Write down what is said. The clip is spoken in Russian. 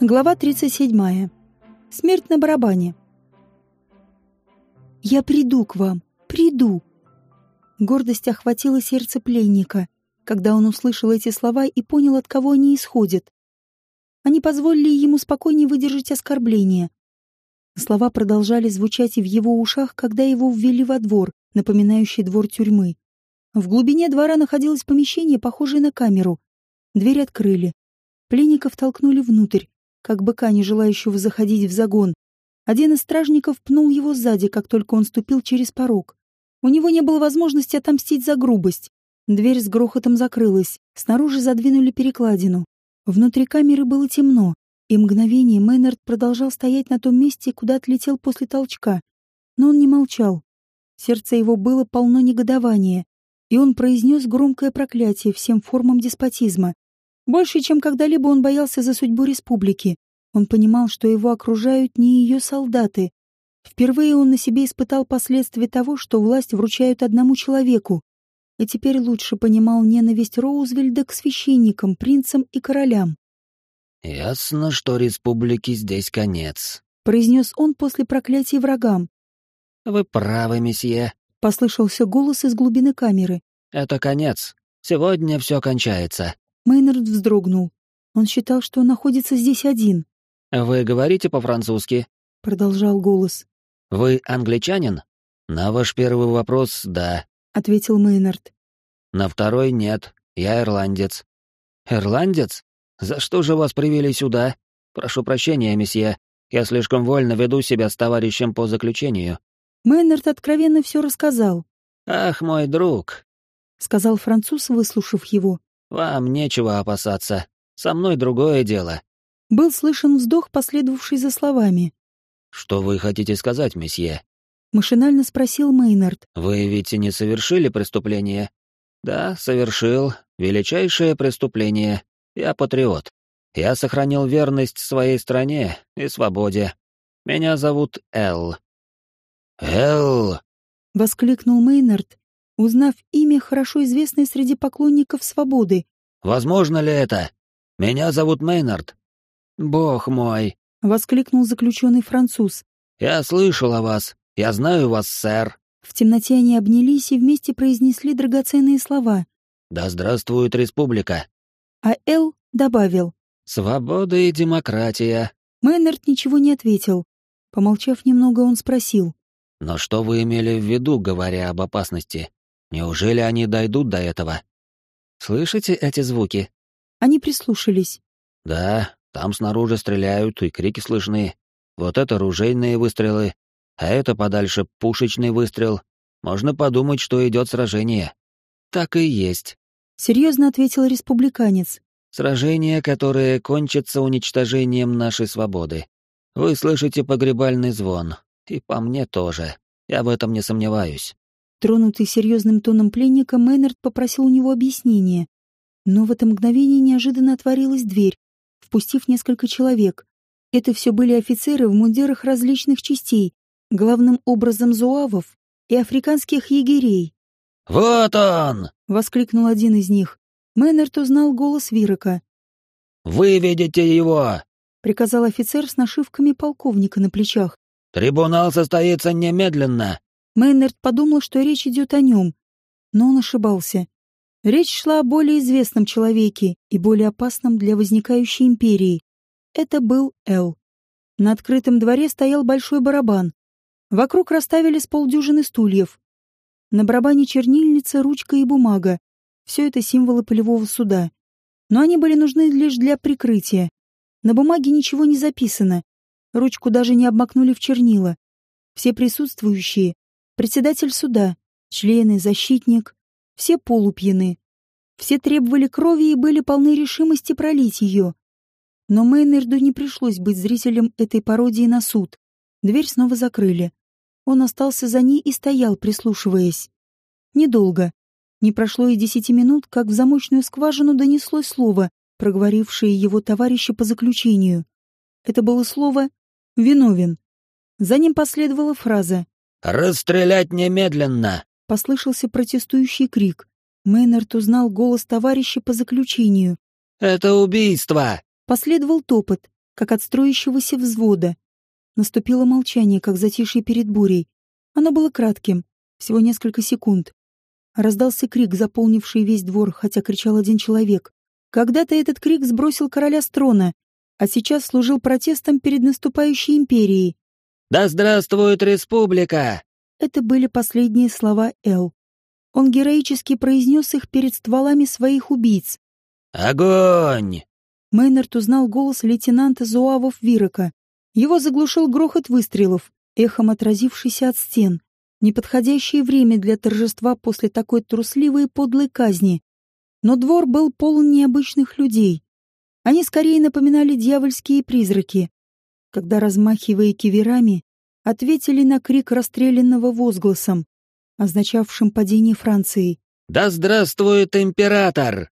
Глава 37. Смерть на барабане. «Я приду к вам, приду!» Гордость охватила сердце пленника, когда он услышал эти слова и понял, от кого они исходят. Они позволили ему спокойнее выдержать оскорбление. Слова продолжали звучать и в его ушах, когда его ввели во двор, напоминающий двор тюрьмы. В глубине двора находилось помещение, похожее на камеру. Дверь открыли. Пленников толкнули внутрь, как быка, не желающего заходить в загон. Один из стражников пнул его сзади, как только он ступил через порог. У него не было возможности отомстить за грубость. Дверь с грохотом закрылась, снаружи задвинули перекладину. Внутри камеры было темно, и мгновение Мейнард продолжал стоять на том месте, куда отлетел после толчка. Но он не молчал. Сердце его было полно негодования, и он произнес громкое проклятие всем формам деспотизма, больше, чем когда-либо он боялся за судьбу республики. Он понимал, что его окружают не ее солдаты. Впервые он на себе испытал последствия того, что власть вручают одному человеку. И теперь лучше понимал ненависть Роузвельда к священникам, принцам и королям. «Ясно, что республике здесь конец», — произнес он после проклятия врагам. «Вы правы, месье», — послышался голос из глубины камеры. «Это конец. Сегодня все кончается». Мейнард вздрогнул. Он считал, что находится здесь один. «Вы говорите по-французски?» — продолжал голос. «Вы англичанин?» «На ваш первый вопрос — да», — ответил Мейнард. «На второй — нет. Я ирландец». «Ирландец? За что же вас привели сюда? Прошу прощения, месье. Я слишком вольно веду себя с товарищем по заключению». Мейнард откровенно все рассказал. «Ах, мой друг», — сказал француз, выслушав его. «Вам нечего опасаться. Со мной другое дело». Был слышен вздох, последовавший за словами. «Что вы хотите сказать, месье?» Машинально спросил Мейнард. «Вы ведь не совершили преступление?» «Да, совершил. Величайшее преступление. Я патриот. Я сохранил верность своей стране и свободе. Меня зовут Эл». «Эл!» — воскликнул Мейнард, узнав имя, хорошо известное среди поклонников свободы. «Возможно ли это? Меня зовут Мейнард». «Бог мой!» — воскликнул заключенный француз. «Я слышал о вас. Я знаю вас, сэр». В темноте они обнялись и вместе произнесли драгоценные слова. «Да здравствует республика!» А Эл добавил. «Свобода и демократия». Мейнард ничего не ответил. Помолчав немного, он спросил. «Но что вы имели в виду, говоря об опасности?» Неужели они дойдут до этого? Слышите эти звуки? Они прислушались. Да, там снаружи стреляют, и крики слышны. Вот это ружейные выстрелы, а это подальше пушечный выстрел. Можно подумать, что идет сражение. Так и есть. Серьезно ответил республиканец. Сражение, которое кончится уничтожением нашей свободы. Вы слышите погребальный звон, и по мне тоже. Я в этом не сомневаюсь. Тронутый серьезным тоном пленника, Мейнард попросил у него объяснения. Но в это мгновение неожиданно отворилась дверь, впустив несколько человек. Это все были офицеры в мундирах различных частей, главным образом зуавов и африканских егерей. «Вот он!» — воскликнул один из них. Мейнард узнал голос Вирока. «Вы видите его!» — приказал офицер с нашивками полковника на плечах. «Трибунал состоится немедленно!» Мейнард подумал, что речь идет о нем, но он ошибался. Речь шла о более известном человеке и более опасном для возникающей империи. Это был Эл. На открытом дворе стоял большой барабан. Вокруг расставили с полдюжины стульев. На барабане чернильница, ручка и бумага. Все это символы полевого суда. Но они были нужны лишь для прикрытия. На бумаге ничего не записано. Ручку даже не обмакнули в чернила. Все присутствующие председатель суда, члены, защитник, все полупьяны. Все требовали крови и были полны решимости пролить ее. Но Мейнерду не пришлось быть зрителем этой пародии на суд. Дверь снова закрыли. Он остался за ней и стоял, прислушиваясь. Недолго. Не прошло и десяти минут, как в замочную скважину донеслось слово, проговорившее его товарищи по заключению. Это было слово «виновен». За ним последовала фраза «Расстрелять немедленно!» — послышался протестующий крик. Мейнард узнал голос товарища по заключению. «Это убийство!» Последовал топот. как от строящегося взвода. Наступило молчание, как затишье перед бурей. Оно было кратким, всего несколько секунд. Раздался крик, заполнивший весь двор, хотя кричал один человек. Когда-то этот крик сбросил короля с трона, а сейчас служил протестом перед наступающей империей. «Да здравствует республика!» Это были последние слова Эл. Он героически произнес их перед стволами своих убийц. «Огонь!» Мейнард узнал голос лейтенанта Зуавов Вирока. Его заглушил грохот выстрелов, эхом отразившийся от стен. Неподходящее время для торжества после такой трусливой и подлой казни. Но двор был полон необычных людей. Они скорее напоминали дьявольские призраки, когда, размахивая киверами, ответили на крик расстрелянного возгласом, означавшим падение Франции. «Да здравствует император!»